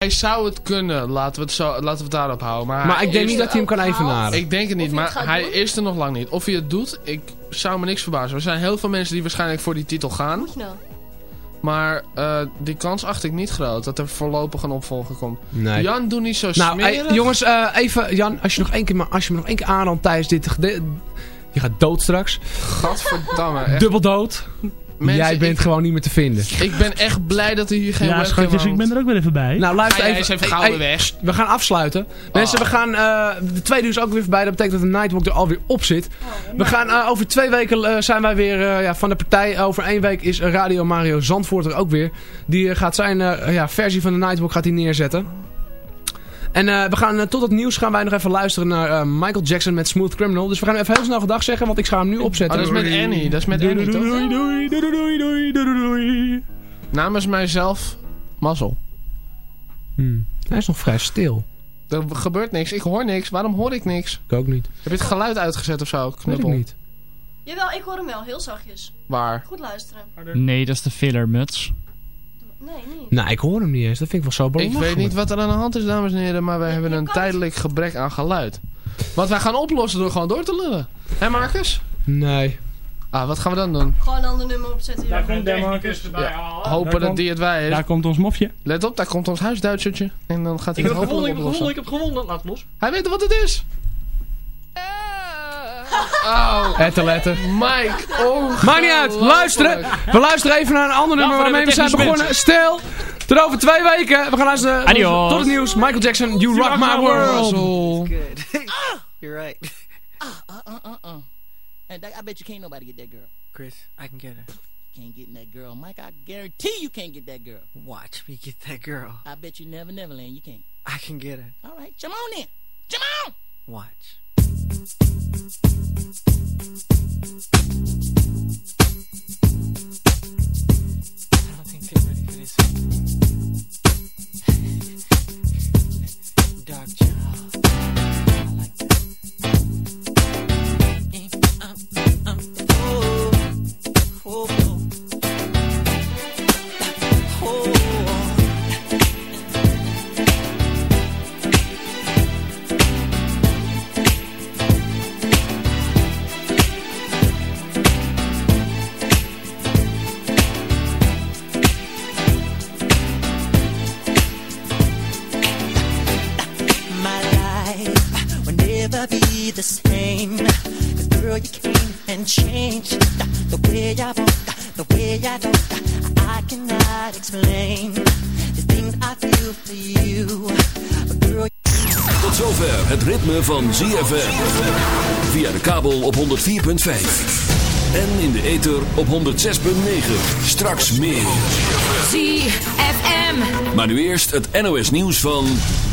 Hij zou het kunnen, laten we het, zo, laten we het daarop houden. Maar, Maar ik denk niet dat hij hem kan evenaren. Ik denk het niet, Of hij het maar hij doen? is er nog lang niet. Of hij het doet, ik zou me niks verbazen. Er zijn heel veel mensen die waarschijnlijk voor die titel gaan. Moet je nou? Maar eh, die kans acht ik niet groot dat er voorlopig een opvolger komt. Nee. Jan, doe niet zo Nou, smerig. jongens, eh, even, Jan, als je, nog één keer, maar als je me nog één keer aanrandt tijdens dit... Je gaat dood straks. Gadverdamme. Echt. Dubbel dood. Mensen, Jij bent ik, gewoon niet meer te vinden. ik ben echt blij dat er hier geen Ja, schatjes, ik hangt. ben er ook weer even bij. Nou, luister jij even. eens even Hey, gauw hey, weg. We gaan afsluiten. Mensen, we gaan... eh, de tweede uur is ook weer voorbij. Dat betekent dat de Nightwalk er alweer op zit. We gaan eh, over twee weken eh, zijn wij weer eh, ja, van de partij. Over één week is Radio Mario Zandvoort er ook weer. Die gaat zijn eh, ja, versie van de Nightwalk gaat hij neerzetten. En eh, we gaan eh, tot het nieuws gaan wij nog even luisteren naar eh, Michael Jackson met Smooth Criminal. Dus we gaan even heel snel gedag zeggen, want ik ga hem nu Oh, opzetten. dat is met Annie. Dat is met Annie, toch? doei, doei, doei, doei, doei, doei, doei. Namens mijzelf, mazzel. Hmm. Hij is nog vrij stil. Er gebeurt niks. Ik hoor niks. Waarom hoor ik niks? Ik ook niet. Heb je het geluid uitgezet of zo? Weet ik niet. Jawel, ik hoor hem wel. Heel zachtjes. Waar? Goed luisteren. Nee, dat is de fillermuts. Nee, niet. Nou, ik hoor hem niet eens. Dat vind ik wel zo Ik belachelijk. weet niet wat er aan de hand is, dames en heren, maar wij Ja, hebben een tijdelijk gebrek aan geluid. Wat wij gaan oplossen door gewoon door te lullen. Hé Marcus? Nee. Ah, wat gaan we dan doen? Gewoon een ander nummer opzetten. Daar komt Demarcus. Hopen Daar dat komt- die het wij is. Daar komt ons mofje. Let op, daar komt ons huisduitsertje. En dan gaat hij Ik het heb gewonnen, ik heb gewonnen, ik heb gewonnen. Laat los. Hij weet wat het is. Oh, Het letter. Mike. Oh, Maakt niet uit. Luisteren. We luisteren even naar een ander nummer waarmee we zijn begonnen. Stil. Tot over twee weken. We gaan luisteren Adios. tot het nieuws. Michael Jackson, You Rock My World. Good. You're right. And that, I bet you can't nobody get that girl. Chris, I can get her. Can't get that girl. Mike, I guarantee you can't get that girl. Watch me get that girl. I bet you never, never land. You can't. I can get her. All right, come on then. Come on. Watch. I don't think they're ready for this. Ritme van ZFM. Via de kabel op 104.5. En in de ether op 106.9. Straks meer. ZFM. Maar nu eerst het NOS nieuws van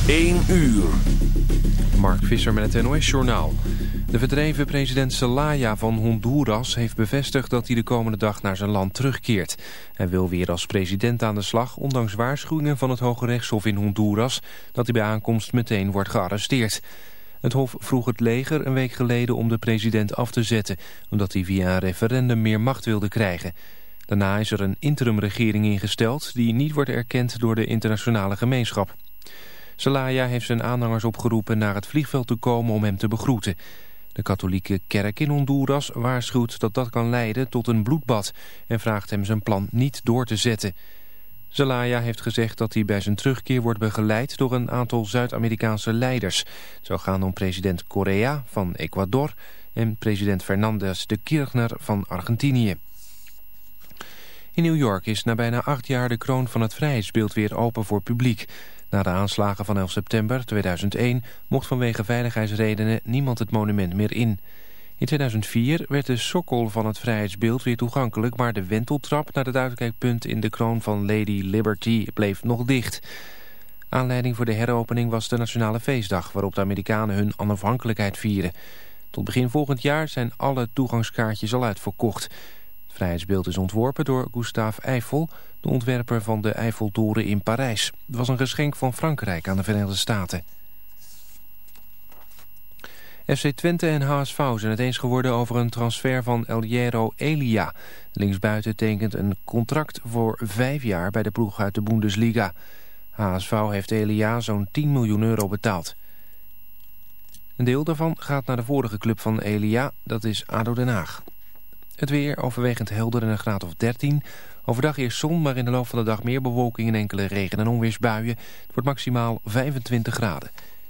1 uur. Mark Visser met het NOS-journaal. De verdreven president Zelaya van Honduras heeft bevestigd dat hij de komende dag naar zijn land terugkeert. Hij wil weer als president aan de slag, ondanks waarschuwingen van het Hoge Rechtshof in Honduras dat hij bij aankomst meteen wordt gearresteerd. Het Hof vroeg het leger een week geleden om de president af te zetten, omdat hij via een referendum meer macht wilde krijgen. Daarna is er een interimregering ingesteld die niet wordt erkend door de internationale gemeenschap. Zelaya heeft zijn aanhangers opgeroepen naar het vliegveld te komen om hem te begroeten. De katholieke kerk in Honduras waarschuwt dat dat kan leiden tot een bloedbad en vraagt hem zijn plan niet door te zetten. Zelaya heeft gezegd dat hij bij zijn terugkeer wordt begeleid door een aantal Zuid-Amerikaanse leiders. Het zou gaan om president Correa van Ecuador en president Fernandez de Kirchner van Argentinië. In New York is na bijna acht jaar de kroon van het vrijheidsbeeld weer open voor publiek. Na de aanslagen van 11 september 2001 mocht vanwege veiligheidsredenen niemand het monument meer in. In 2004 werd de sokkel van het vrijheidsbeeld weer toegankelijk... maar de wenteltrap naar het uitkijkpunt in de kroon van Lady Liberty bleef nog dicht. Aanleiding voor de heropening was de Nationale Feestdag... waarop de Amerikanen hun onafhankelijkheid vieren. Tot begin volgend jaar zijn alle toegangskaartjes al uitverkocht. Het vrijheidsbeeld is ontworpen door Gustave Eiffel... de ontwerper van de Eiffeltoren in Parijs. Het was een geschenk van Frankrijk aan de Verenigde Staten. FC Twente en HSV zijn het eens geworden over een transfer van El Hierro Elia. Linksbuiten tekent een contract voor vijf jaar bij de ploeg uit de Bundesliga. HSV heeft Elia zo'n 10 miljoen euro betaald. Een deel daarvan gaat naar de vorige club van Elia, dat is ADO Den Haag. Het weer overwegend helder en een graad of 13. Overdag eerst zon, maar in de loop van de dag meer bewolking en enkele regen- en onweersbuien. Het wordt maximaal 25 graden.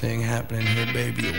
thing happening here, baby.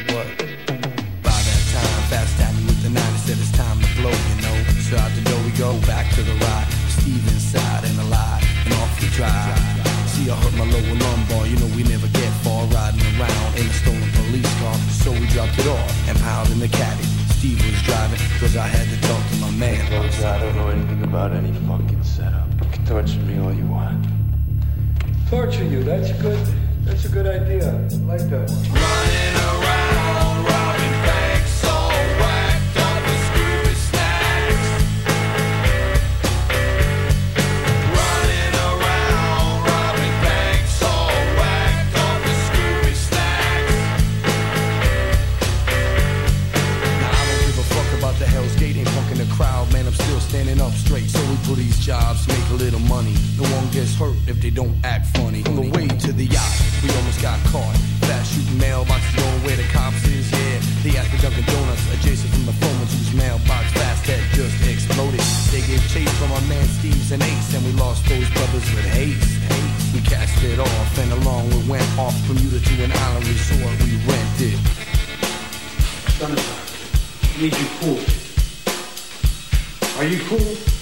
was with haste. We cast it off and along we went off Bermuda to an island resort we rented. I need you cool. Are you cool?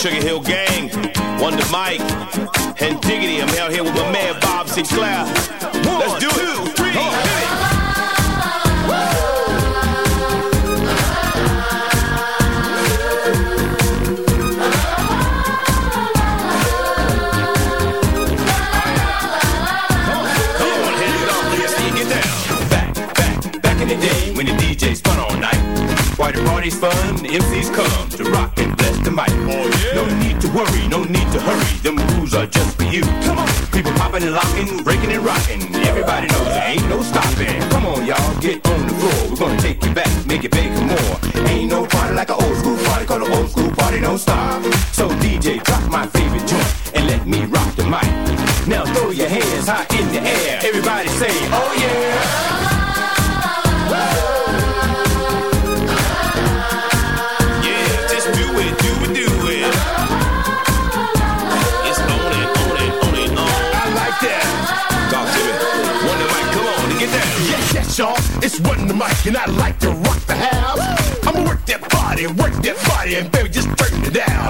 Sugar Hill Gang, Wonder Mike, and Diggity. I'm out here with my man Bob Sinclair. locking, breaking and rocking. Every mic and I like to rock the house. I'ma work that body, work that body, and baby, just turn it down.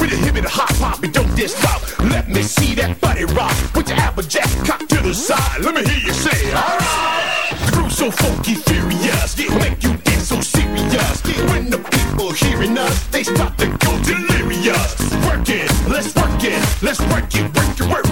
With a hip and a hop hop and don't just stop. Let me see that body rock. Put your applejack cock to the side. Let me hear you say, alright. The groove's so funky, furious, it make you get so serious. When the people hearing us, they start to go delirious. Work it, let's work it, let's work it, work it, work it.